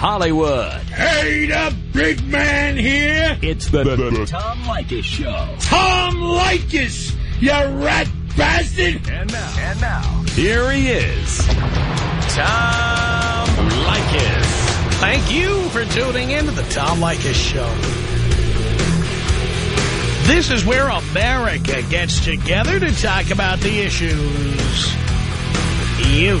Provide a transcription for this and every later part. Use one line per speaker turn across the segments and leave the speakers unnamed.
Hollywood.
Hey, the big man here.
It's the, the, the Tom Leykis Show.
Tom Leykis, you rat bastard.
And now, and now, here he is, Tom Leykis.
Thank you for tuning in to the Tom Leykis Show. This is where America gets together to talk about the issues you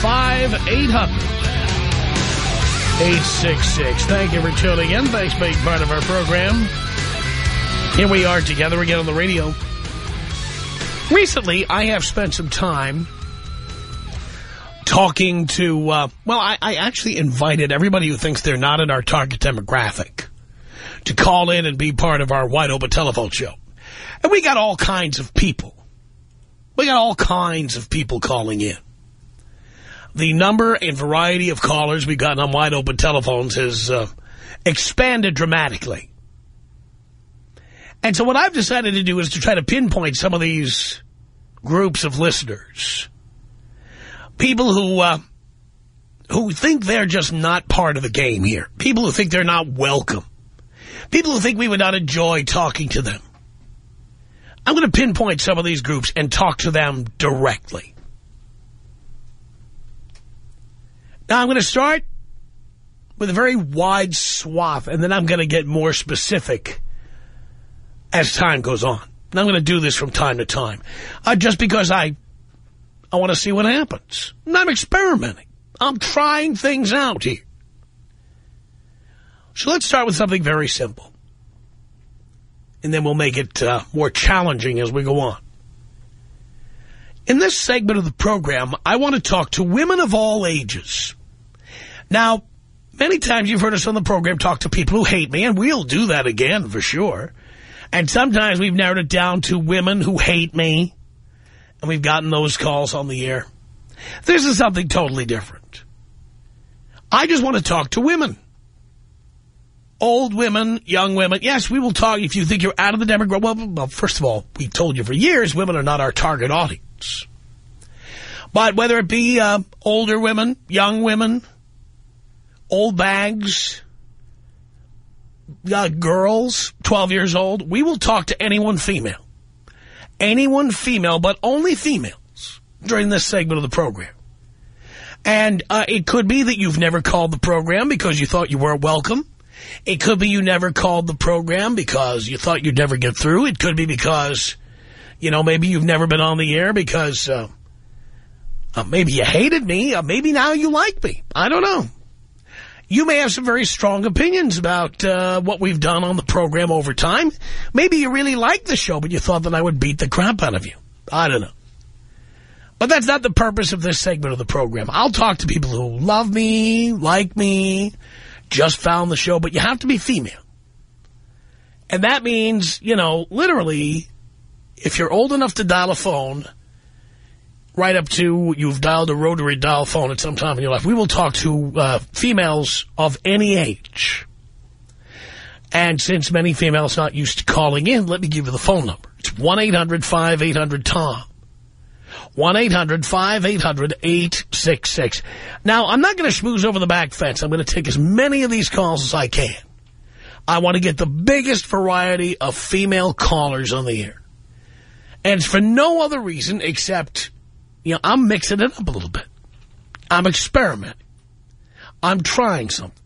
1-800-5800-866. Thank you for tuning in. Thanks for being part of our program. Here we are together again on the radio. Recently, I have spent some time talking to, uh, well, I, I actually invited everybody who thinks they're not in our target demographic to call in and be part of our wide open telephone show. And we got all kinds of people. We got all kinds of people calling in. The number and variety of callers we've gotten on wide open telephones has uh, expanded dramatically. And so what I've decided to do is to try to pinpoint some of these groups of listeners. People who uh, who think they're just not part of the game here. People who think they're not welcome. People who think we would not enjoy talking to them. I'm going to pinpoint some of these groups and talk to them directly. Now, I'm going to start with a very wide swath, and then I'm going to get more specific as time goes on. And I'm going to do this from time to time, uh, just because I, I want to see what happens. And I'm experimenting. I'm trying things out here. So let's start with something very simple. And then we'll make it uh, more challenging as we go on. In this segment of the program, I want to talk to women of all ages. Now, many times you've heard us on the program talk to people who hate me, and we'll do that again for sure. And sometimes we've narrowed it down to women who hate me, and we've gotten those calls on the air. This is something totally different. I just want to talk to women. Old women, young women. Yes, we will talk if you think you're out of the demographic. Well, well, first of all, we told you for years women are not our target audience. But whether it be uh, older women, young women, old bags, uh, girls, 12 years old, we will talk to anyone female. Anyone female, but only females during this segment of the program. And uh, it could be that you've never called the program because you thought you weren't welcome. It could be you never called the program because you thought you'd never get through. It could be because, you know, maybe you've never been on the air because uh, uh, maybe you hated me. Uh, maybe now you like me. I don't know. You may have some very strong opinions about uh, what we've done on the program over time. Maybe you really liked the show, but you thought that I would beat the crap out of you. I don't know. But that's not the purpose of this segment of the program. I'll talk to people who love me, like me, just found the show, but you have to be female. And that means, you know, literally, if you're old enough to dial a phone, right up to you've dialed a rotary dial phone at some time in your life, we will talk to uh, females of any age. And since many females not used to calling in, let me give you the phone number. It's 1-800-5800-TOM. 1-800-5800-866. Now, I'm not going to schmooze over the back fence. I'm going to take as many of these calls as I can. I want to get the biggest variety of female callers on the air. And for no other reason except, you know, I'm mixing it up a little bit. I'm experimenting. I'm trying something.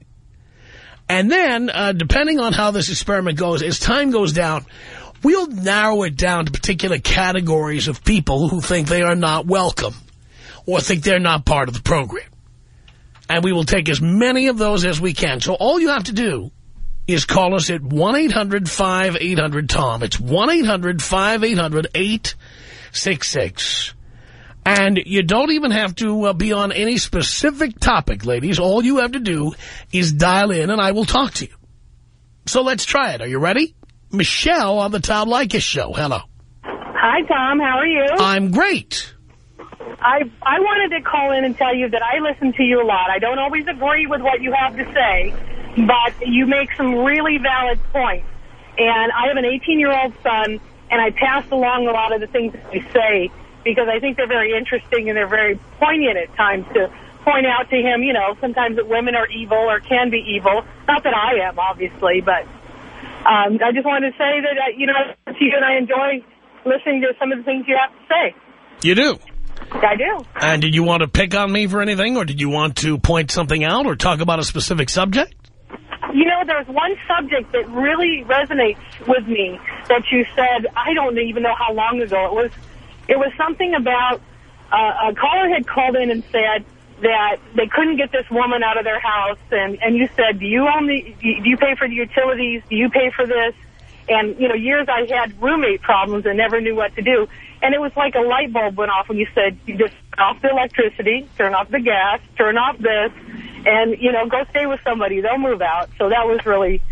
And then, uh, depending on how this experiment goes, as time goes down, we'll narrow it down to particular categories of people who think they are not welcome or think they're not part of the program. And we will take as many of those as we can. So all you have to do is call us at 1-800-5800-TOM. It's 1-800-5800-866. And you don't even have to uh, be on any specific topic, ladies. All you have to do is dial in and I will talk to you. So let's try it. Are you ready? Michelle on the Tom Leykis show. Hello.
Hi, Tom. How are you?
I'm great.
I I wanted to call in and tell you that I listen to you a lot. I don't always agree with what you have to say, but you make some really valid points. And I have an 18-year-old son, and I pass along a lot of the things that you say because I think they're very interesting and they're very poignant at times to point out to him, you know, sometimes that women are evil or can be evil. Not that I am, obviously, but um, I just wanted to say that, uh, you know, to you and I enjoy listening to some of the things you have to say.
You do.
I do.
And did you want to pick on me for anything, or did you want to point something out or talk about a specific subject?
You know, there's one subject that really resonates with me that you said, I don't even know how long ago it was. It was something about uh, a caller had called in and said that they couldn't get this woman out of their house, and, and you said, do you only do you pay for the utilities? Do you pay for this? And, you know, years I had roommate problems and never knew what to do. And it was like a light bulb went off when you said, you just turn off the electricity, turn off the gas, turn off this, and, you know, go stay with somebody. They'll move out. So that was really,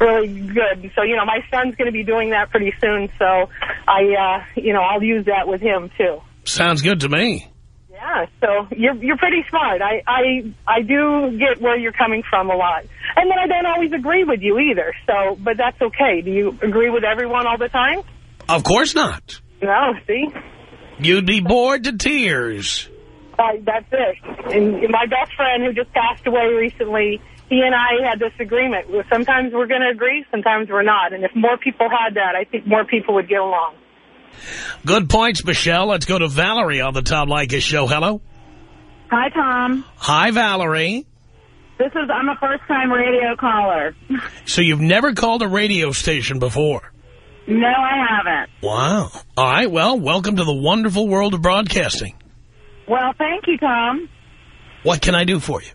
really good. So, you know, my son's going to be doing that pretty soon. So I, uh, you know, I'll use that with him, too.
Sounds good to me.
Yeah, so you're you're pretty smart. I I I do get where you're coming from a lot, and then I don't always agree with you either. So, but that's okay. Do you agree with everyone all the time?
Of course not.
No, see,
You'd be bored to tears.
uh, that's it. And my best friend who just passed away recently, he and I had this agreement. Sometimes we're going to agree, sometimes we're not. And if more people had that, I think more people would get along.
Good points, Michelle. Let's go to Valerie on the Tom Leykis show. Hello.
Hi, Tom.
Hi, Valerie.
This is, I'm a first-time radio caller.
So you've never called a radio station before?
No, I haven't.
Wow. All right, well, welcome to the wonderful world of broadcasting.
Well, thank you, Tom.
What can I do for you?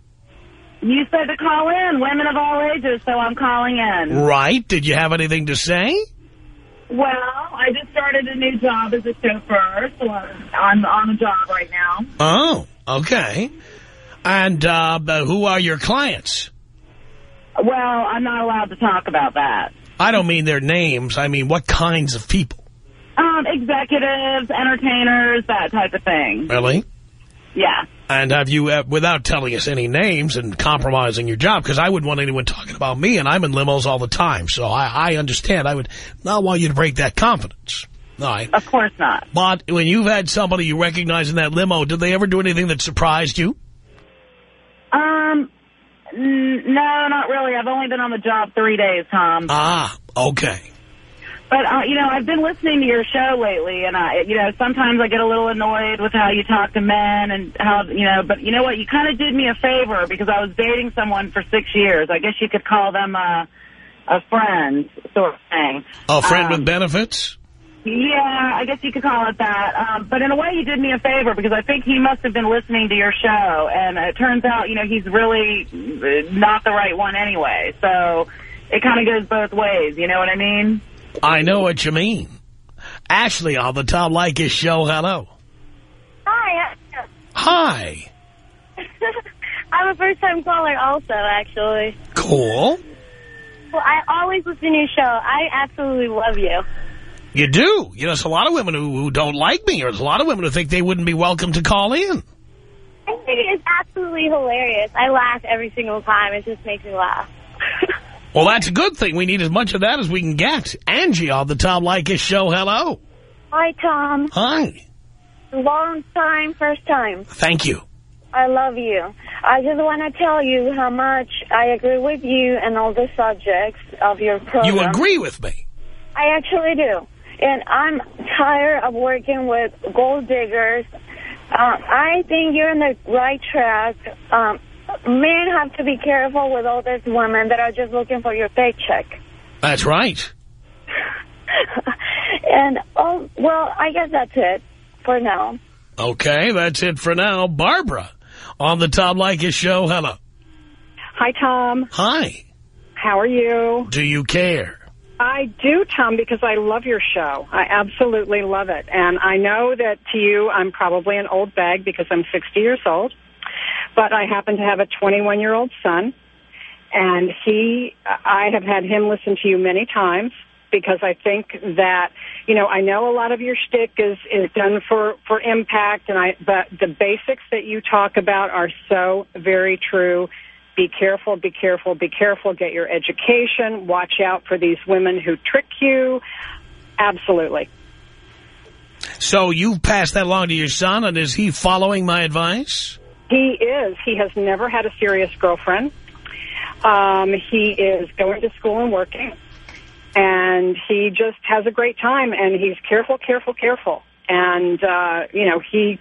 You said to call in, women of all ages, so I'm calling in.
Right. Did you have anything to say?
Well, I just started a new job as a chauffeur, so I'm on a job right now.
Oh, okay. And uh, who are your clients?
Well, I'm not allowed to talk about that.
I don't mean their names. I mean what kinds of people.
Um, executives, entertainers, that type of thing.
Really?
Yeah.
And have you, uh, without telling us any names and compromising your job, because I wouldn't want anyone talking about me, and I'm in limos all the time, so I, I understand. I would not want you to break that confidence. All right.
Of course not.
But when you've had somebody you recognize in that limo, did they ever do anything that surprised you?
Um, n- no, not really. I've only been on the job three days, Tom.
Ah, okay.
But, uh, you know, I've been listening to your show lately, and, I, you know, sometimes I get a little annoyed with how you talk to men and how, you know, but you know what? You kind of did me a favor because I was dating someone for six years. I guess you could call them a, a friend sort of thing.
A friend
Um,
with benefits?
Yeah, I guess you could call it that. Um, but in a way, you did me a favor because I think he must have been listening to your show, and it turns out, you know, he's really uh, not the right one anyway. So it kind of goes both ways. You know what I mean?
I know what you mean. Ashley on the Tom Leykis show, hello.
Hi.
Hi.
I'm a first-time caller also, actually.
Cool.
Well, I always listen to your show. I absolutely love you.
You do. You know, there's a lot of women who, who don't like me, or there's a lot of women who think they wouldn't be welcome to call in.
I think it's absolutely hilarious. I laugh every single time. It just makes me laugh.
Well, that's a good thing. We need as much of that as we can get. Angie on the Tom Leykis show, hello.
Hi, Tom.
Hi.
Long time, first time.
Thank you.
I love you. I just want to tell you how much I agree with you and all the subjects of your program.
You agree with me.
I actually do. And I'm tired of working with gold diggers. Uh, I think you're on the right track. Um, men have to be careful with all these women that are just looking for your paycheck.
That's right.
and, oh, well, I guess that's it for now.
Okay, that's it for now. Barbara on the Tom Leykis show, hello.
Hi, Tom.
Hi.
How are you?
Do you care?
I do, Tom, because I love your show. I absolutely love it. And I know that to you, I'm probably an old bag because I'm 60 years old. But I happen to have a 21-year-old son. And he, I have had him listen to you many times because I think that, you know, I know a lot of your shtick is, is done for, for impact, and I, but the basics that you talk about are so very true. Be careful, be careful, be careful. Get your education. Watch out for these women who trick you. Absolutely.
So you've passed that along to your son, and is he following my advice?
He is. He has never had a serious girlfriend. Um, he is going to school and working and he just has a great time and he's careful, careful, careful. And, uh, you know, he,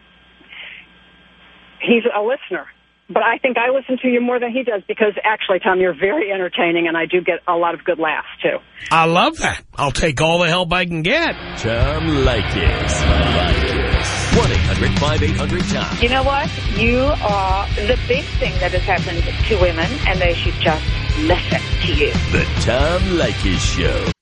he's a listener. But I think I listen to you more than he does because actually, Tom, you're very entertaining and I do get a lot of good laughs, too.
I love that. I'll take all the help I can get.
Tom Leykis. 1-800-5800-TOM.
You know what? You are the big thing that has happened to women, and they should just listen to you.
The Tom Leykis Show.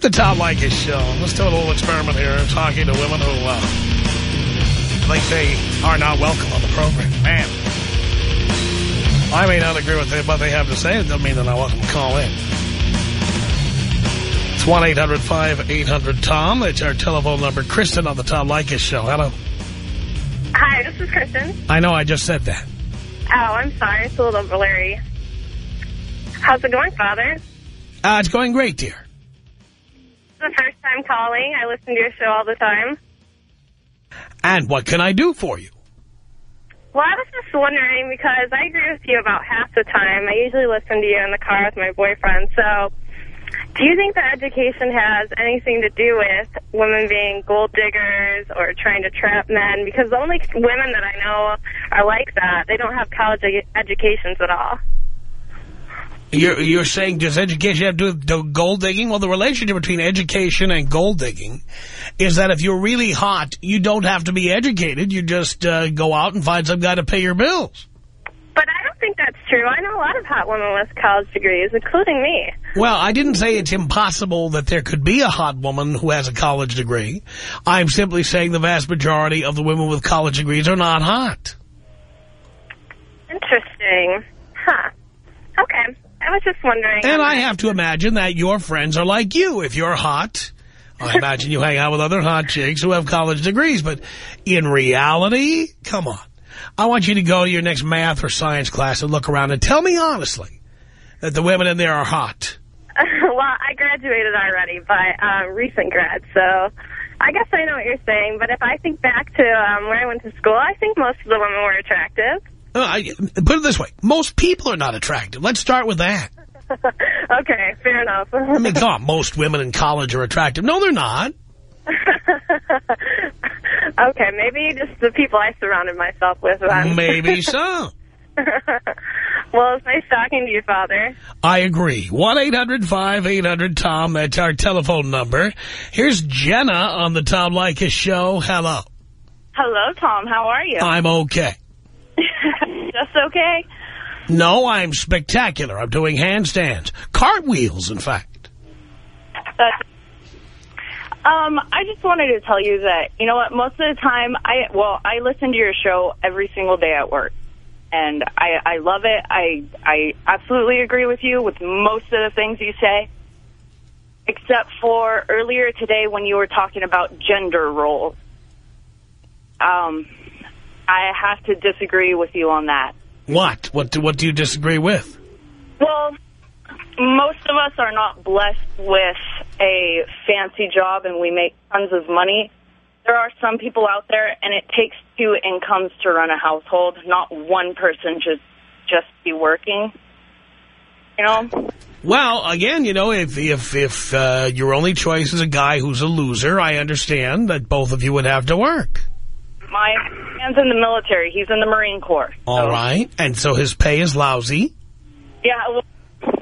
The Tom Leykis Show. Let's do a little experiment here, talking to women who uh, think they are not welcome on the program. Man, I may not agree with what they have to say. It doesn't mean they're not welcome to call in. It's 1-800-5800-TOM. That's our telephone number. Kristen on the Tom Leykis Show. Hello.
Hi, this is Kristen.
I know, I just said that.
Oh, I'm sorry. It's a little blurry. How's it going, Father?
Uh, it's going great, dear.
It's the first time calling. I listen to your show all the time.
And what can I do for you?
Well, I was just wondering, because I agree with you about half the time. I usually listen to you in the car with my boyfriend. So do you think that education has anything to do with women being gold diggers or trying to trap men? Because the only women that I know are like that, they don't have college ed educations at all.
You're, you're saying does education have to do with gold digging? Well, the relationship between education and gold digging is that if you're really hot, you don't have to be educated. You just uh, go out and find some guy to pay your bills.
But I don't think that's true. I know a lot of hot women with college degrees, including me.
Well, I didn't say it's impossible that there could be a hot woman who has a college degree. I'm simply saying the vast majority of the women with college degrees are not hot.
Interesting. Huh. Okay. I was just wondering.
And I have to imagine that your friends are like you. If you're hot, I imagine you hang out with other hot chicks who have college degrees. But in reality, come on. I want you to go to your next math or science class and look around and tell me honestly that the women in there are hot.
well, I graduated already by uh, recent grad, so I guess I know what you're saying. But if I think back to um, where I went to school, I think most of the women were attractive.
Uh, I, put it this way. Most people are not attractive. Let's start with that.
okay, fair enough.
I mean, come on, most women in college are attractive. No, they're not.
okay, maybe just the people I surrounded myself with.
Maybe so.
well, it's nice talking to you, Father.
I agree. 1-800-5800-TOM. That's our telephone number. Here's Jenna on the Tom Leykis show. Hello.
Hello, Tom. How are you?
I'm okay.
Just okay?
No, I'm spectacular. I'm doing handstands. Cartwheels, in fact.
That's um, I just wanted to tell you that, you know what, most of the time, I well, I listen to your show every single day at work. And I, I love it. I, I absolutely agree with you with most of the things you say. Except for earlier today when you were talking about gender roles. Um, I have to disagree with you on that.
What? What do, what do you disagree with?
Well, most of us are not blessed with a fancy job and we make tons of money. There are some people out there, and it takes two incomes to run a household, not one person just just be working. You know?
Well, again, you know, if if if uh, your only choice is a guy who's a loser, I understand that both of you would have to work.
My man's in the military. He's in the Marine Corps.
All
so.
right, and so his pay is lousy.
Yeah, well,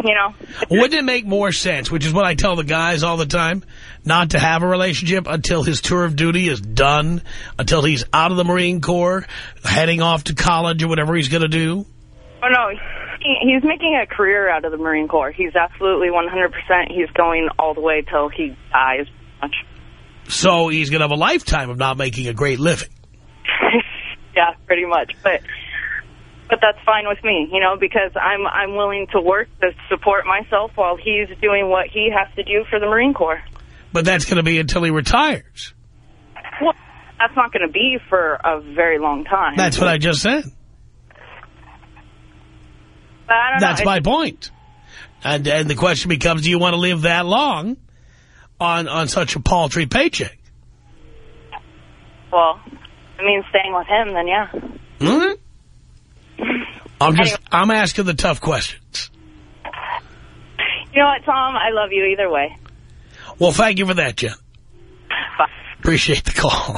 you know.
Wouldn't it make more sense, which is what I tell the guys all the time, not to have a relationship until his tour of duty is done, until he's out of the Marine Corps, heading off to college or whatever he's going to do?
Oh, no, he's making a career out of the Marine Corps. He's absolutely 100%. He's going all the way till he dies.
So he's going to have a lifetime of not making a great living.
Yeah, pretty much. But but that's fine with me, you know, because I'm I'm willing to work to support myself while he's doing what he has to do for the Marine Corps.
But that's going to be until he retires.
Well, that's not going to be for a very long time.
That's what I just said.
But I don't
That's
know.
my point. And and the question becomes, do you want to live that long on on such a paltry paycheck?
Well, I mean, staying with him, then yeah.
Hmm? I'm just I'm asking the tough questions.
You know what, Tom? I love you either way.
Well, thank you for that, Jen.
Bye.
Appreciate the call.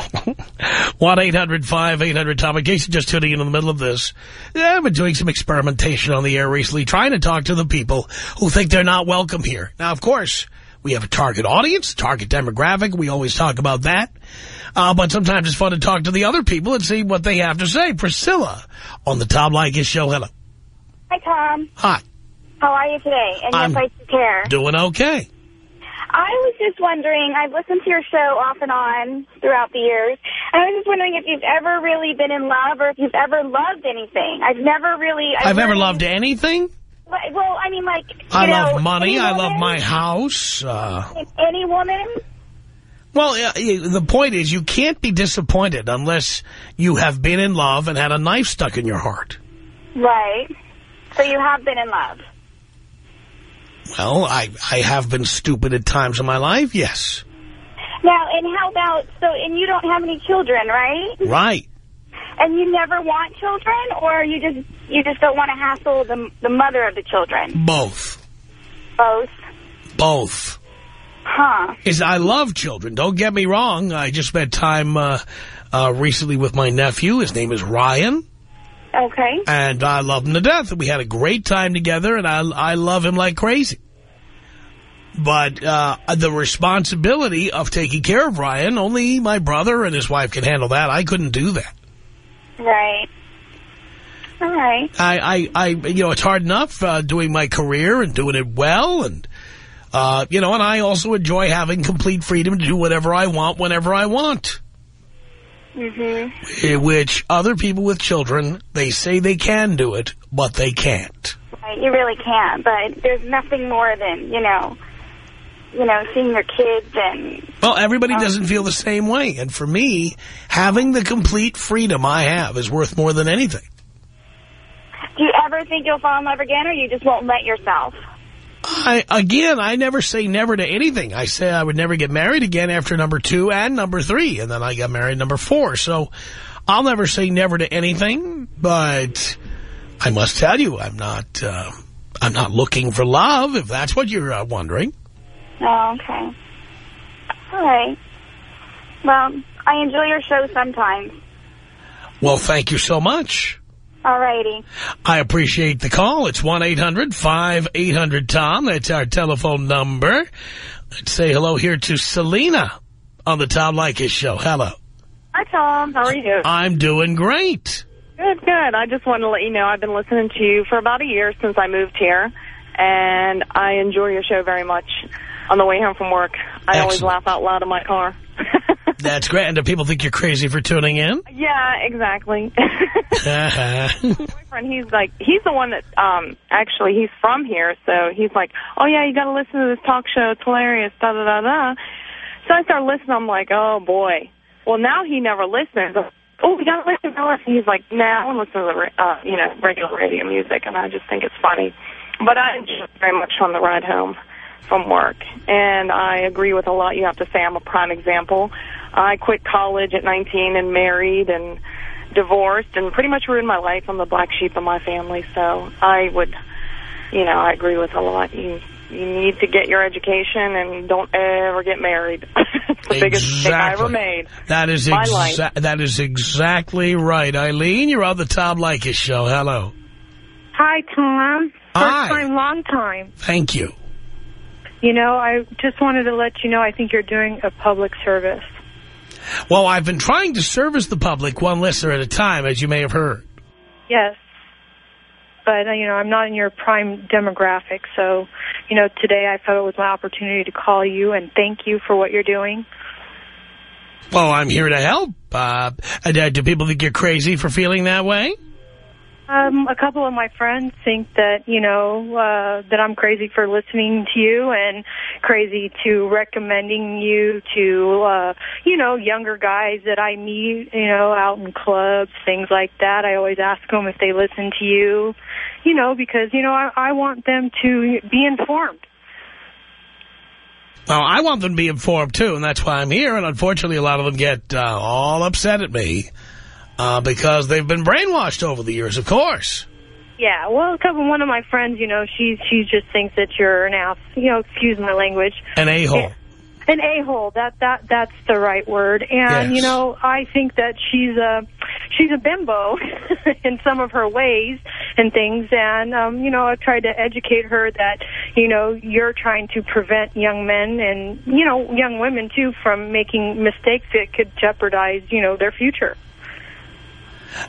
1-800-5800-TOM. In case you're just tuning in in the middle of this, yeah, I've been doing some experimentation on the air recently, trying to talk to the people who think they're not welcome here. Now, of course, we have a target audience, target demographic. We always talk about that. Uh, but sometimes it's fun to talk to the other people and see what they have to say. Priscilla on the Tom Leykis show. Hello.
Hi, Tom.
Hi.
How are you today? And
I'm
yes, I care.
Doing okay.
I was just wondering, I've listened to your show off and on throughout the years, and I was just wondering if you've ever really been in love or if you've ever loved anything. I've never really...
I've never
really-
loved anything.
Well, I mean, like, you
I
know,
love money. I love
woman?
my house. Uh,
Any woman?
Well, uh, the point is you can't be disappointed unless you have been in love and had a knife stuck in your heart.
Right. So you have been in love.
Well, I, I have been stupid at times in my life, yes.
Now, and how about, so, and you don't have any children, right?
Right.
And you never want children, or you just, you just don't want to hassle the, the mother of the children?
Both.
Both.
Both.
Huh.
Is I love children. Don't get me wrong. I just spent time uh, uh, recently with my nephew. His name is Ryan.
Okay.
And I love him to death. We had a great time together, and I, I love him like crazy. But uh, the responsibility of taking care of Ryan, only my brother and his wife can handle that. I couldn't do that.
Right. All right.
I, I, I you know, it's hard enough uh, doing my career and doing it well. And, uh, you know, and I also enjoy having complete freedom to do whatever I want whenever I want.
Mm-hmm.
Eh, Which other people with children, they say they can do it, but they can't.
Right. You really can't, but there's nothing more than, you know, you know, seeing your kids and...
Well, everybody doesn't feel the same way. And for me, having the complete freedom I have is worth more than anything.
Do you ever think you'll fall in love again, or you just won't let yourself?
I, again, I never say never to anything. I say I would never get married again after number two and number three, and then I got married number four. So I'll never say never to anything, but I must tell you, I'm not, uh, I'm not looking for love, if that's what you're uh, wondering.
Oh, okay. All right. Well, I enjoy your show sometimes.
Well, thank you so much.
All righty.
I appreciate the call. It's 1-800-5800-TOM. That's our telephone number. Let's say hello here to Selena on the Tom Leykis show. Hello.
Hi, Tom. How are you?
I'm doing great.
Good, good. I just wanted to let you know I've been listening to you for about a year since I moved here, and I enjoy your show very much on the way home from work. I always laugh out loud in my car.
That's great. And do people think you're crazy for tuning in?
yeah, exactly.
Uh-huh.
boyfriend, he's like, he's the one that, um, actually, he's from here, so he's like, oh, yeah, you got to listen to this talk show. It's hilarious, da-da-da-da. So I started listening. I'm like, oh, boy. Well, now he never listens. Oh, we got to listen to listen. He's like, nah, I want to listen to the, uh, you know, regular radio music, and I just think it's funny. But I enjoy it very much on the ride home from work. And I agree with a lot you have to say. I'm a prime example. I quit college at 19 and married and divorced and pretty much ruined my life. I'm the black sheep of my family. So I would, you know, I agree with a lot. You you need to get your education and don't ever get married. it's the biggest mistake I ever made.
That is,
my life.
that is exactly right. Eileen, you're on the Tom Leykis show. Hello.
Hi, Tom. First
Hi.
time, long time.
Thank you.
You know, I just wanted to let you know I think you're doing a public service.
Well, I've been trying to service the public one listener at a time, as you may have heard.
Yes. But, you know, I'm not in your prime demographic, so, you know, today I felt it was my opportunity to call you and thank you for what you're doing.
Well, I'm here to help. Uh, uh, do people think you're crazy for feeling that way?
Um, a couple of my friends think that, you know, uh, that I'm crazy for listening to you and crazy to recommending you to, uh, you know, younger guys that I meet, you know, out in clubs, things like that. I always ask them if they listen to you, you know, because, you know, I, I want them to be informed.
Well, I want them to be informed, too, and that's why I'm here. And unfortunately, a lot of them get uh, all upset at me uh, because they've been brainwashed over the years, of course.
Yeah, well, because one of my friends, you know, she she just thinks that you're an ass. You know, excuse my language.
An a-hole.
An a-hole. That that that's the right word. And
Yes.
you know, I think that she's a she's a bimbo in some of her ways and things. And um, you know, I've tried to educate her that you know you're trying to prevent young men and you know young women too from making mistakes that could jeopardize you know their future.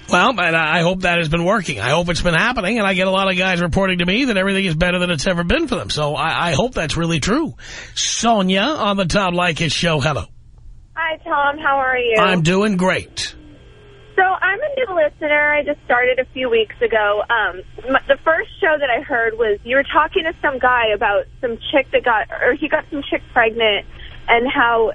Well, and I hope that has been working. I hope it's been happening, and I get a lot of guys reporting to me that everything is better than it's ever been for them. So I, I hope that's really true. Sonia on the Tom Leykis show. Hello.
Hi, Tom. How are you?
I'm doing great.
So I'm a new listener. I just started a few weeks ago. Um, the first show that I heard was you were talking to some guy about some chick that got, or he got some chick pregnant, and how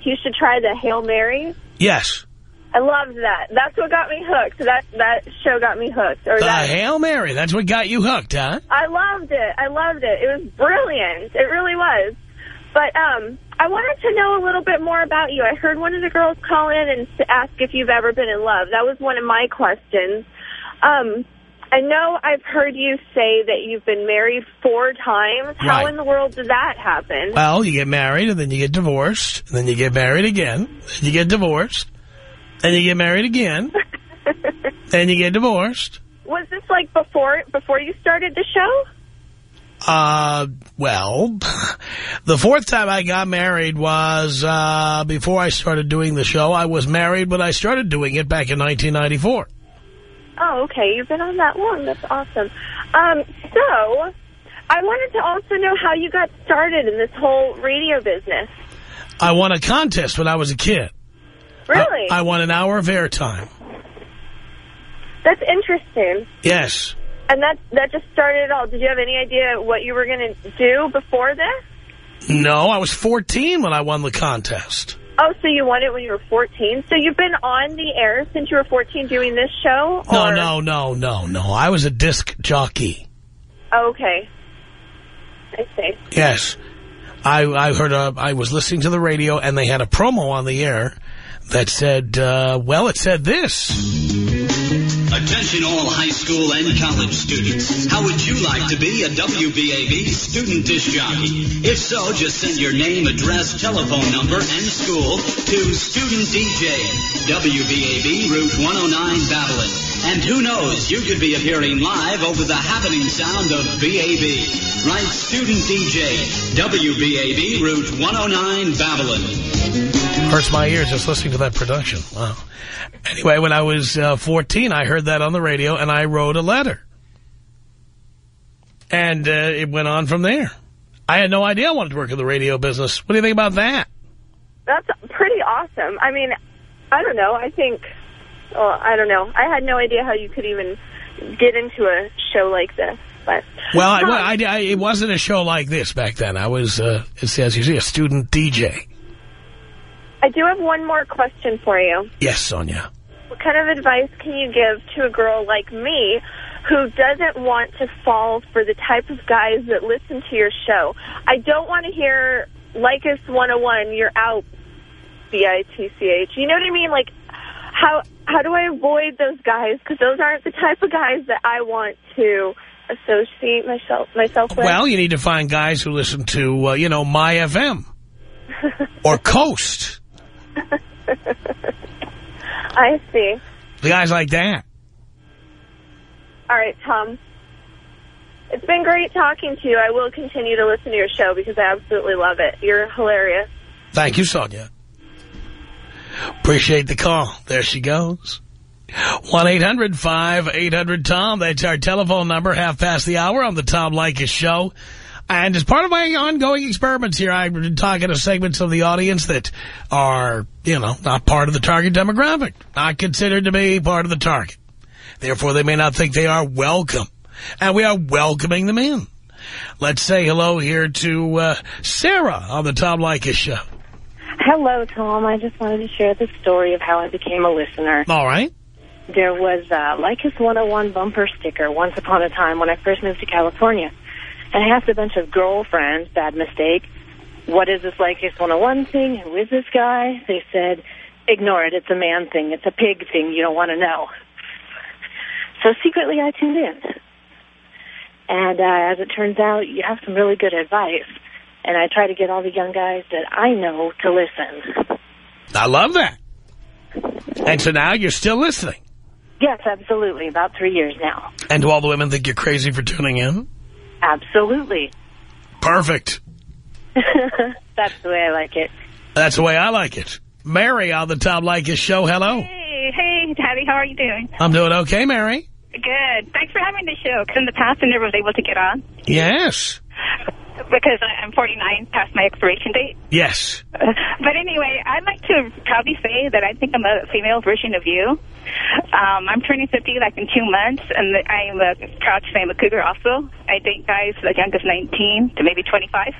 he should try the Hail Mary.
Yes.
I loved that. That's what got me hooked. That that show got me hooked. Or
The
that,
Hail Mary. That's what got you hooked, huh?
I loved it. I loved it. It was brilliant. It really was. But um, I wanted to know a little bit more about you. I heard one of the girls call in and ask if you've ever been in love. That was one of my questions. Um, I know I've heard you say that you've been married four times. How
Right.
in the world did that happen?
Well, you get married, and then you get divorced, and then you get married again, then you get divorced, then you get married again, then you get divorced.
Was this like before before you started the show?
Uh, well, the fourth time I got married was, uh, before I started doing the show. I was married when I started doing it back in 1994.
Oh, okay. You've been on that long. That's awesome. Um, so, I wanted to also know how you got started in this whole radio business.
I won a contest when I was a kid.
Really?
I want an hour of airtime.
That's interesting.
Yes.
And that that just started it all. Did you have any idea what you were going to do before this?
No, I was 14 when I won the contest.
Oh, so you won it when you were 14. So you've been on the air since you were 14 doing this show?
No,
or-
no, no, no, no. I was a disc jockey.
Oh, okay. I see.
Yes. I, I heard, a, I was listening to the radio and they had a promo on the air that said, uh, well, it said this.
Attention all high school and college students. How would you like to be a WBAB student disc jockey? If so, just send your name, address, telephone number, and school to Student DJ, WBAB Route 109 Babylon. And who knows, you could be appearing live over the happening sound of BAB. Right, Student DJ, WBAB Route 109 Babylon.
Hurts my ears just listening to that production. Wow. Anyway, when I was uh, 14, I heard that on the radio, and I wrote a letter. And uh, it went on from there. I had no idea I wanted to work in the radio business. What do you think about that?
That's pretty awesome. I mean, I don't know. I think, well, I don't know. I had no idea how you could even get into a show like this. But
Well, I, well I, I, it wasn't a show like this back then. I was, uh, as you see, a student DJ.
I do have one more question for you.
Yes, Sonia.
What kind of advice can you give to a girl like me who doesn't want to fall for the type of guys that listen to your show? I don't want to hear Leykis 101, you're out, B-I-T-C-H. You know what I mean? Like, how how do I avoid those guys? Because those aren't the type of guys that I want to associate myself myself with.
Well, you need to find guys who listen to, uh, you know, My FM or Coast.
I see.
The guys like that.
All right, Tom. It's been great talking to you. I will continue to listen to your show because I absolutely love it. You're hilarious.
Thank you, Sonia. Appreciate the call. There she goes. 1-800-5800-TOM. That's our telephone number, half past the hour on the Tom Leykis Show. And as part of my ongoing experiments here, I've been talking to segments of the audience that are, you know, not part of the target demographic, not considered to be part of the target. Therefore, they may not think they are welcome. And we are welcoming them in. Let's say hello here to uh, Sarah on the Tom Leykis Show.
Hello, Tom. I just wanted to share the story of how I became a listener.
All right.
There was a Leykis 101 bumper sticker once upon a time when I first moved to California. And I asked a bunch of girlfriends, bad mistake, what is this Leykis 101 thing? Who is this guy? They said, ignore it. It's a man thing. It's a pig thing. You don't want to know. So secretly I tuned in. And uh, as it turns out, you have some really good advice. And I try to get all the young guys that I know to listen.
I love that. And so now you're still listening.
Yes, absolutely. About three years now.
And do all the women think you're crazy for tuning in?
Absolutely.
Perfect.
That's the way I like it.
That's the way I like it. Mary on the Tom Leykis show. Hello.
Hey, hey, Daddy, how are you doing?
I'm doing okay, Mary.
Good. Thanks for having the show, because in the past I never was able to get on.
Yes.
Because I- I'm 49, past my expiration date.
Yes.
But anyway, I'd like to proudly say that I think I'm a female version of you. Um, I'm turning 50 like in two months, and I'm uh, proud to say I'm a cougar also. I date guys as young as 19 to maybe 25.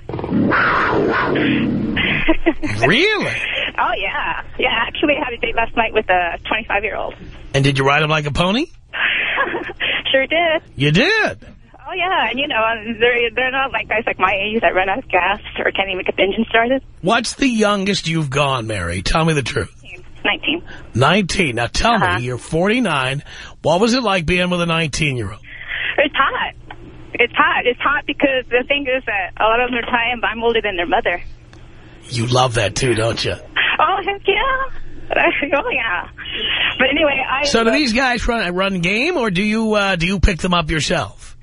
Really?
Oh, yeah. Yeah, actually I had a date last night with a 25-year-old.
And did you ride him like a pony?
Sure did.
You did.
Oh, yeah, and you know, they're, they're not like guys like my age that run out of gas or can't even get the engine started.
What's the youngest you've gone, Mary? Tell me the truth.
19.
19. Now tell
Uh-huh.
me, you're 49. What was it like being with a 19-year-old?
It's hot. It's hot. It's hot because the thing is that a lot of them are time I'm older than their mother.
You love that too, don't you?
Oh, heck yeah. oh, yeah. But anyway, I...
So do these guys run run game, or do you uh, do you pick them up yourself?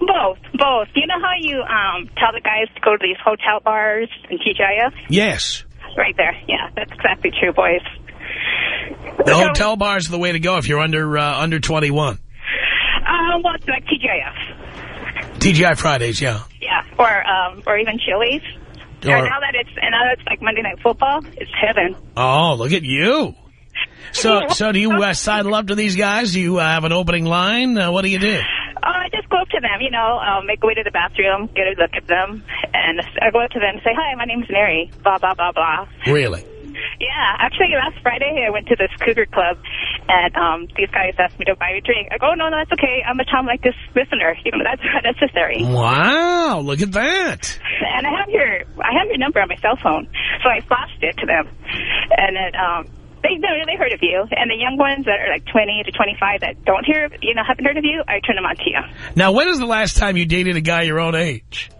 Both, both. You know how you um tell the guys to go to these hotel bars in TGIF?
Yes.
Right there. Yeah, that's exactly true, boys.
The hotel bars are the way to go if you're under uh, under 21.
Um, well, it's like TGIF.
TGI Fridays, yeah.
Yeah, or um, or even Chili's.
Or-
and now that it's and now that it's like Monday Night Football, it's heaven.
Oh, look at you. So so do you uh, sidle up to these guys? Do you uh, have an opening line? Uh, what do you do?
Oh, I just go up to them, you know, um, make a way to the bathroom, get a look at them, and I go up to them and say, hi, my name's Mary, blah, blah, blah, blah.
Really?
Yeah, actually, last Friday I went to this cougar club, and um, these guys asked me to buy a drink. I go, no, no, that's okay. I'm a Tom Leykis listener. You know, that's that's necessary.
Wow, look at that.
And I have your I have your number on my cell phone, so I flashed it to them, and then um, they they they heard of you. And the young ones that are like 20 to 25 that don't hear, you know, haven't heard of you, I turn them on to you.
Now, when is the last time you dated a guy your own age?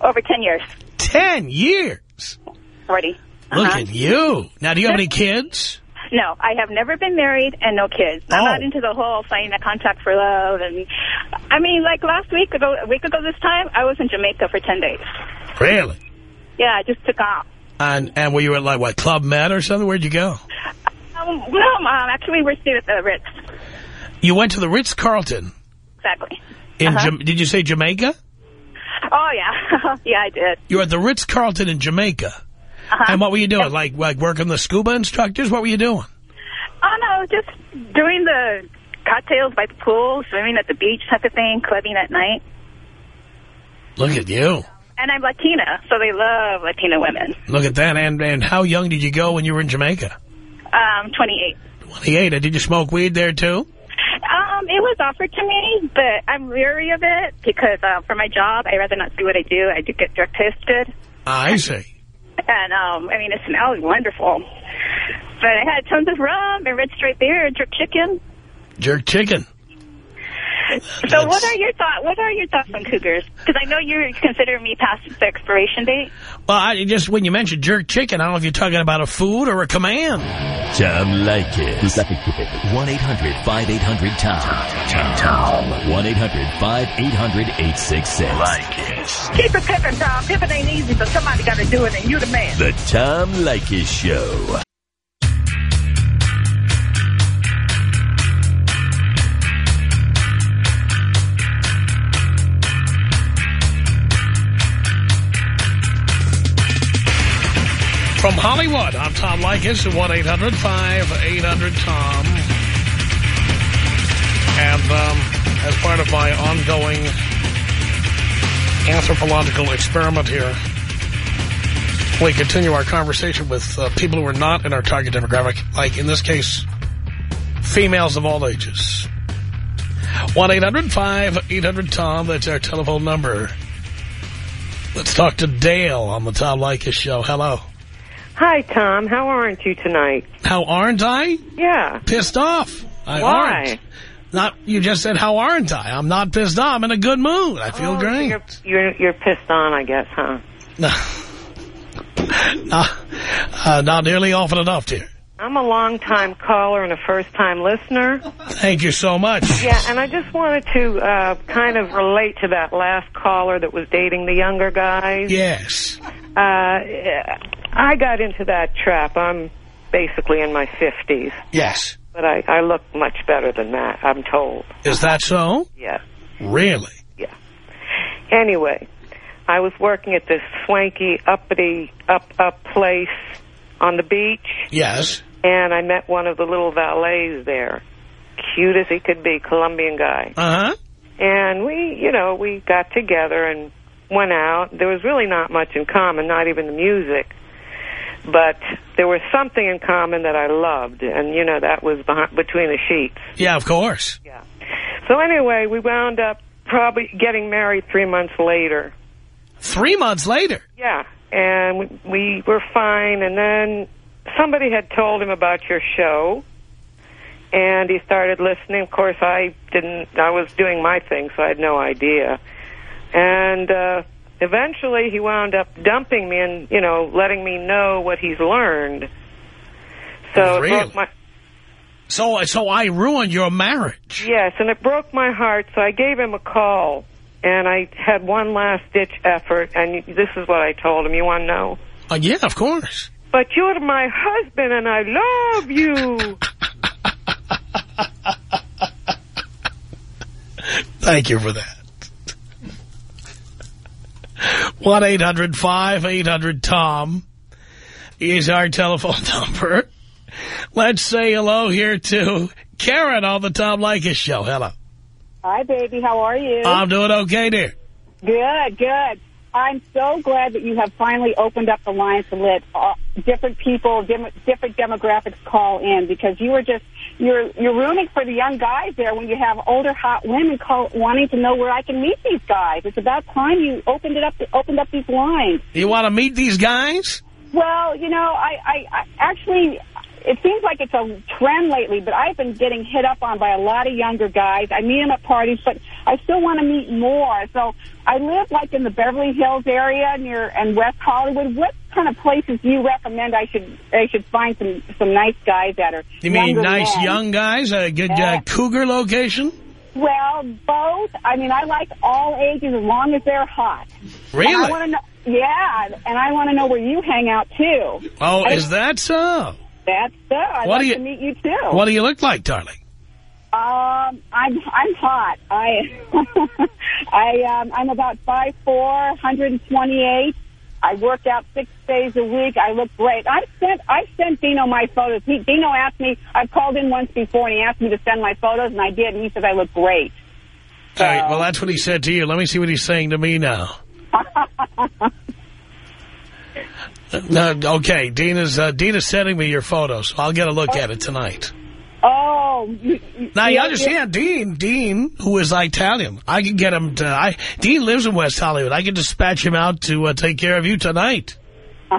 Over 10 years
10 years.
already.
Look
Uh-huh.
at you. Now, do you have any kids?
No, I have never been married and no kids. I'm
Oh.
not into the whole signing a contract for love. And I mean, like last week ago, a week ago this time, I was in Jamaica for 10 days.
Really?
Yeah, I just took off.
And and were you at like what Club Med or something? Where'd you go?
Um, no, Mom, actually, we're staying at the Ritz.
You went to the Ritz Carlton
Exactly.
in.
Uh-huh.
Did you say Jamaica?
Oh, yeah. yeah, I did.
You were at the Ritz Carlton in Jamaica.
Uh-huh.
And what were you doing? Like like working the scuba instructors? What were you doing?
Oh, no, just doing the cocktails by the pool, swimming at the beach type of thing, clubbing at night.
Look at you.
And I'm Latina, so they love Latina women.
Look at that. And and how young did you go when you were in Jamaica?
Um, 28.
28. And did you smoke weed there too?
Um, it was offered to me, but I'm leery of it because uh, for my job, I'd rather not do what I do. I do get drug tested.
I see.
And, um, I mean, it smells wonderful. But I had tons of rum and red stripe beer and jerk chicken.
Jerk chicken.
So what are your thoughts? What are your thoughts on cougars? Because I know you're considering me past the expiration date.
Well, I, just when you mentioned jerk chicken, I don't know if you're talking about a food or a command.
Tom Leykis. 1-800-5800-TOM. Tom. 1-800-5800-866. Leykis.
Keep it pimping, Tom. Pimping ain't easy, but somebody got to do it, and you the man.
The Tom Leykis Show.
Hollywood, I'm Tom Leykis at 1-800-5800-TOM. And um, as part of my ongoing anthropological experiment here, we continue our conversation with uh, people who are not in our target demographic, like in this case, females of all ages. 1-800-5800-TOM, that's our telephone number. Let's talk to Dale on the Tom Leykis show. Hello.
Hi, Tom. How aren't you tonight?
How aren't I?
Yeah.
Pissed off. I
Why?
aren't. Not, you just said, how aren't I? I'm not pissed off. I'm in a good mood. I feel
Oh,
great.
You're, you're, you're pissed on, I guess, huh?
No. uh, uh, not nearly often enough, dear.
I'm a long-time caller and a first-time listener.
Thank you so much.
Yeah, and I just wanted to uh, kind of relate to that last caller that was dating the younger guys.
Yes.
Uh, I got into that trap. I'm basically in my 50s.
Yes.
But I, I look much better than that, I'm told.
Is that so?
Yeah.
Really?
Yeah. Anyway, I was working at this swanky, uppity, up, up place on the beach.
Yes.
And I met one of the little valets there. Cute as he could be, Colombian guy.
Uh-huh.
And we, you know, we got together and went out. There was really not much in common, not even the music. But there was something in common that I loved, and, you know, that was behind, between the sheets.
Yeah, of course. Yeah.
So anyway, we wound up probably getting married three months later.
Three months later?
Yeah, and we, we were fine, and then somebody had told him about your show, and he started listening. Of course, I didn't, I was doing my thing, so I had no idea. And uh, eventually he wound up dumping me and, you know, letting me know what he's learned. So
Really?
my,
So, so I ruined your marriage.
Yes, and it broke my heart, so I gave him a call, and I had one last-ditch effort, and this is what I told him. You want to know?
Uh, yeah, of course.
But you're my husband, and I love you.
Thank you for that. 1-800-5800-TOM is our telephone number. Let's say hello here to Karen on the Tom Leykis show. Hello.
Hi, baby. How are you?
I'm doing okay, dear.
Good, good. I'm so glad that you have finally opened up the lines to let uh, different people, different demographics call in because you were just you're you're rooting for the young guys there when you have older hot women call wanting to know where I can meet these guys. It's about time you opened it up opened up these lines.
You want to meet these guys?
Well, you know, I, I, I actually, it seems like it's a trend lately, but I've been getting hit up on by a lot of younger guys. I meet them at parties, but I still want to meet more. So I live like in the Beverly Hills area near and West Hollywood. What kind of places do you recommend I should I should find some some nice guys that are
You mean nice
men?
young guys? A good uh, cougar location?
Well, both. I mean, I like all ages as long as they're hot.
Really?
And I want to know. Yeah, and I want to know where you hang out too.
Oh,
I-
is that so?
That's so. I'd
What
like
do you-
to meet you too.
What do you look like, darling?
Um, I'm I'm hot. I I um I'm about five four, 128. I work out six days a week. I look great. I sent I sent Dino my photos. He, Dino asked me. I've called in once before, and he asked me to send my photos, and I did. And he said I look great.
All right, well, that's what he said to you. Let me see what he's saying to me now. No, okay, Dina's, uh, Dina's sending me your photos. I'll get a look at it tonight.
Oh,
Now, you
yeah,
understand, Dean, Dean, who is Italian, I can get him to, I, Dean lives in West Hollywood. I can dispatch him out to uh, take care of you tonight.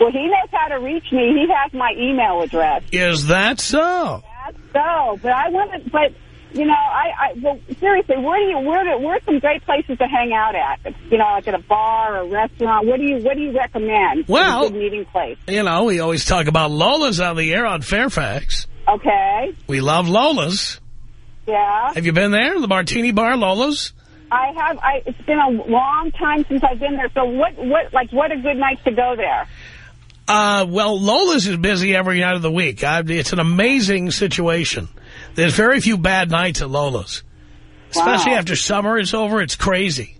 Well, he knows how to reach me. He has my email address.
Is that so?
That's so. But I want to. But you know, I, I well, seriously, where do you where do, where's some great places to hang out at? You know, like at a bar or a restaurant. What do you what do you recommend?
Well-
a good meeting place.
You know, we always talk about Lola's on the air on Fairfax.
Okay.
We love Lola's.
Yeah.
Have you been there, the Martini Bar, Lola's?
I have. I. It's been a long time since I've been there. So what? What? Like, what a good night to go there.
Uh, well, Lola's is busy every night of the week. I, it's an amazing situation. There's very few bad nights at Lola's. Especially
Wow.
after summer is over, it's crazy.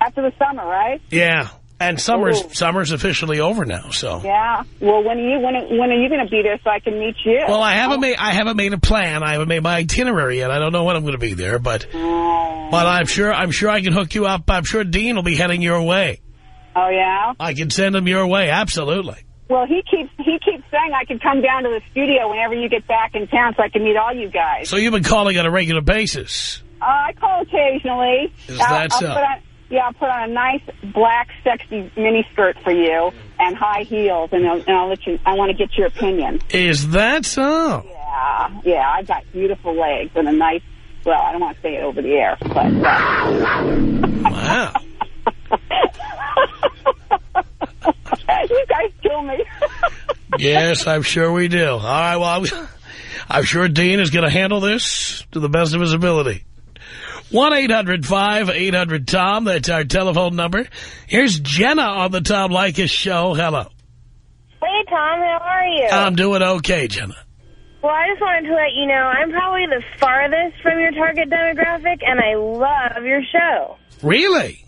After the summer, right?
Yeah. And summer's
Ooh.
summer's officially over now, so.
Yeah. Well, when are you when are- when are you going to be there so I can meet you?
Well, I haven't made I haven't made a plan. I haven't made my itinerary yet. I don't know when I'm going to be there, but oh. but I'm sure I'm sure I can hook you up. I'm sure Dean will be heading your way.
Oh yeah.
I can send him your way. Absolutely.
Well, he keeps he keeps saying I can come down to the studio whenever you get back in town so I can meet all you guys.
So you've been calling on a regular basis.
Uh, I call occasionally.
Is
I'll,
that
I'll
so?
Put on, yeah, I'll put on a nice black, sexy mini skirt for you and high heels, and I'll, and I'll let you. I want to get your opinion.
Is that so?
Yeah, yeah, I've got beautiful legs and a nice. Well, I don't want to say it over the air, but.
Wow.
you guys kill me.
yes, I'm sure we do. All right, well, I'm, I'm sure Dean is going to handle this to the best of his ability. 1-800-5800-TOM. That's our telephone number. Here's Jenna on the Tom Leykis show. Hello.
Hey, Tom, how are you?
I'm doing okay, Jenna.
well, I just wanted to let you know I'm probably the farthest from your target demographic, and I love your show.
Really?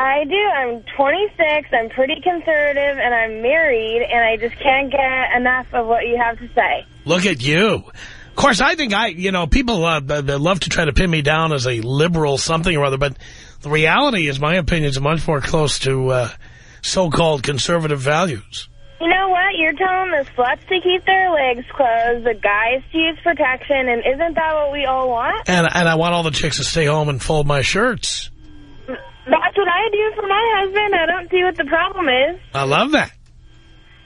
I do. I'm 26, I'm pretty conservative, and I'm married, and I just can't get enough of what you have to say.
Look at you. Of course, I think I, you know, people uh, love to try to pin me down as a liberal something or other, but the reality is my opinion is much more close to uh, so-called conservative values.
You know what? You're telling the sluts to keep their legs closed, the guys to use protection, and isn't that what we all want?
And, and I want all the chicks to stay home and fold my shirts.
That's what I do for my husband. I don't see what the problem is.
I love that.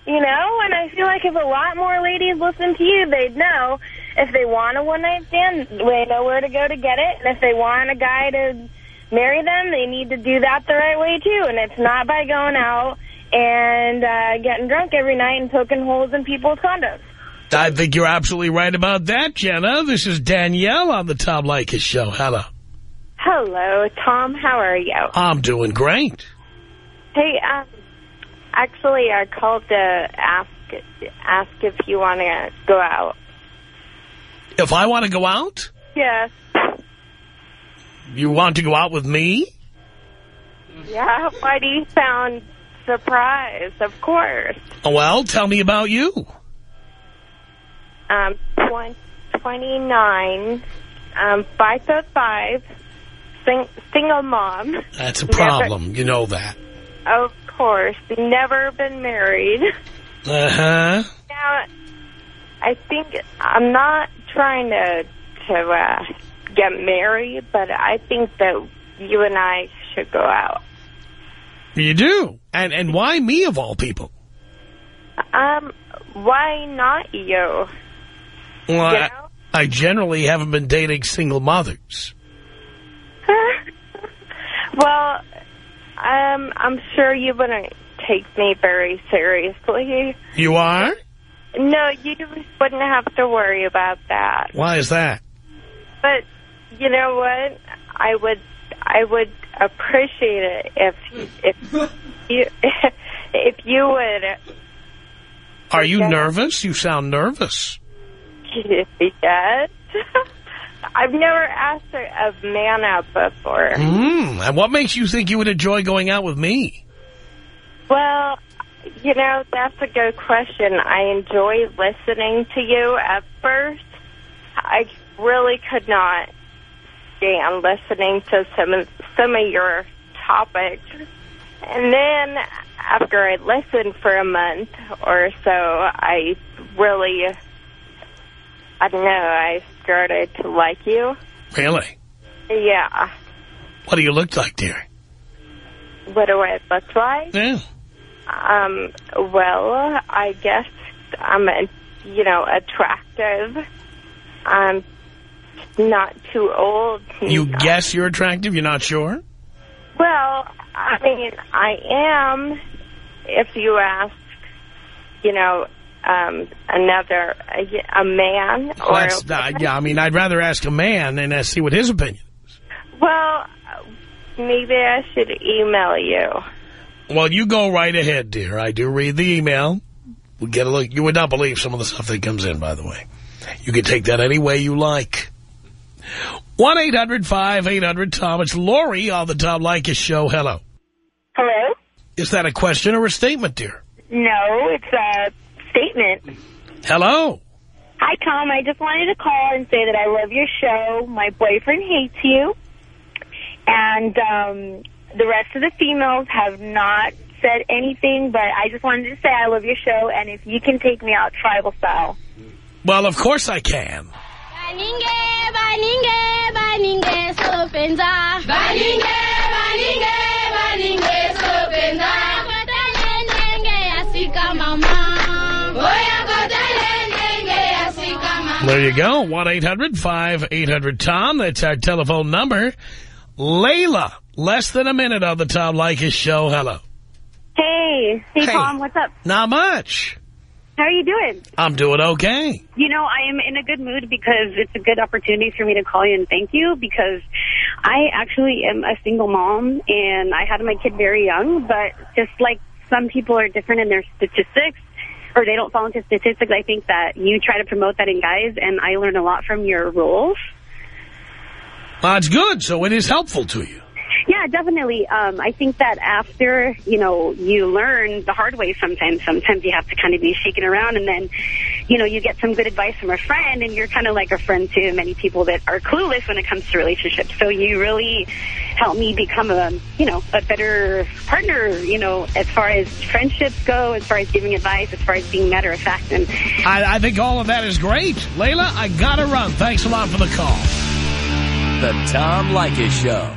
You know, and I feel like if a lot more ladies listen to you, they'd know if they want a one-night stand, they know where to go to get it. And if they want a guy to marry them, they need to do that the right way, too. And it's not by going out and uh, getting drunk every night and poking holes in people's condoms.
I think you're absolutely right about that, Jenna. This is Danielle on the Tom Leykis show. Hello.
Hello, Tom. How are you?
I'm doing great.
Hey, um, actually, I called to ask ask if you want to go out.
If I want to go out,
Yes.
you want to go out with me?
Yeah. Why do you sound surprised? Of course.
Well, tell me about you.
Um, twen- 29, um, five foot five, sing- single mom.
That's a
Never-
problem. You know that.
Of course. Never been married.
Uh-huh.
Now, I think I'm not trying to to uh, get married, but I think that you and I should go out.
You do. And and why me of all people?
Um, why not you?
Well,
You
I, I generally haven't been dating single mothers.
Well, um, I'm sure you wouldn't take me very seriously.
You are?
No, you wouldn't have to worry about that.
Why is that?
But you know what? I would I would appreciate it if if you if you would
Are you nervous? You sound nervous.
yes. I've never asked a, a man out before.
Mm, and what makes you think you would enjoy going out with me?
Well, you know, that's a good question. I enjoy listening to you at first. I really could not stand listening to some of, some of your topics. And then after I listened for a month or so, I really, I don't know, I started to like you.
Really?
Yeah.
What do you look like, dear?
What do I look like?
Yeah.
Um, well, I guess I'm, a, you know, attractive. I'm
not too old.
You guess you're attractive? You're not sure?
Well, I mean, I am, if you ask, you know, um, another, a, a man. Or,
That's, uh, yeah, I mean, I'd rather ask a man and uh, see what his opinion. Is.
Well, maybe I should email you.
Well, you go right ahead, dear. I do read the email. We get a look. You would not believe some of the stuff that comes in, by the way. You can take that any way you like. 1-800-5800-TOM. It's Lori on the Tom Leykis show. Hello.
Hello?
Is that a question or a statement, dear?
No, it's a statement.
Hello.
Hi, Tom. I just wanted to call and say that I love your show. My boyfriend hates you. And um, the rest of the females have not said anything, but I just wanted to say I love your show, and if you can take me out tribal style.
Well, of course I can. There you go. 1-800-5800-TOM. That's our telephone number. Layla, less than a minute on the Tom Leykis show. Hello.
Hey, hey,
Hey.
Tom, what's up?
Not much.
How are you doing?
I'm doing okay.
You know, I am in a good mood because it's a good opportunity for me to call you and thank you because I actually am a single mom and I had my kid very young, but just like some people are different in their statistics or they don't fall into statistics, I think that you try to promote that in guys and I learn a lot from your rules.
That's good. So it is helpful to you.
Yeah, definitely. Um, I think that after, you know, you learn the hard way sometimes, sometimes you have to kind of be shaken around and then, you know, you get some good advice from a friend and you're kind of like a friend to many people that are clueless when it comes to relationships. So you really help me become a, you know, a better partner, you know, as far as friendships go, as far as giving advice, as far as being matter of fact. And
I, I think all of that is great. Layla, I gotta run. Thanks a lot for the call.
The Tom Leykis Show.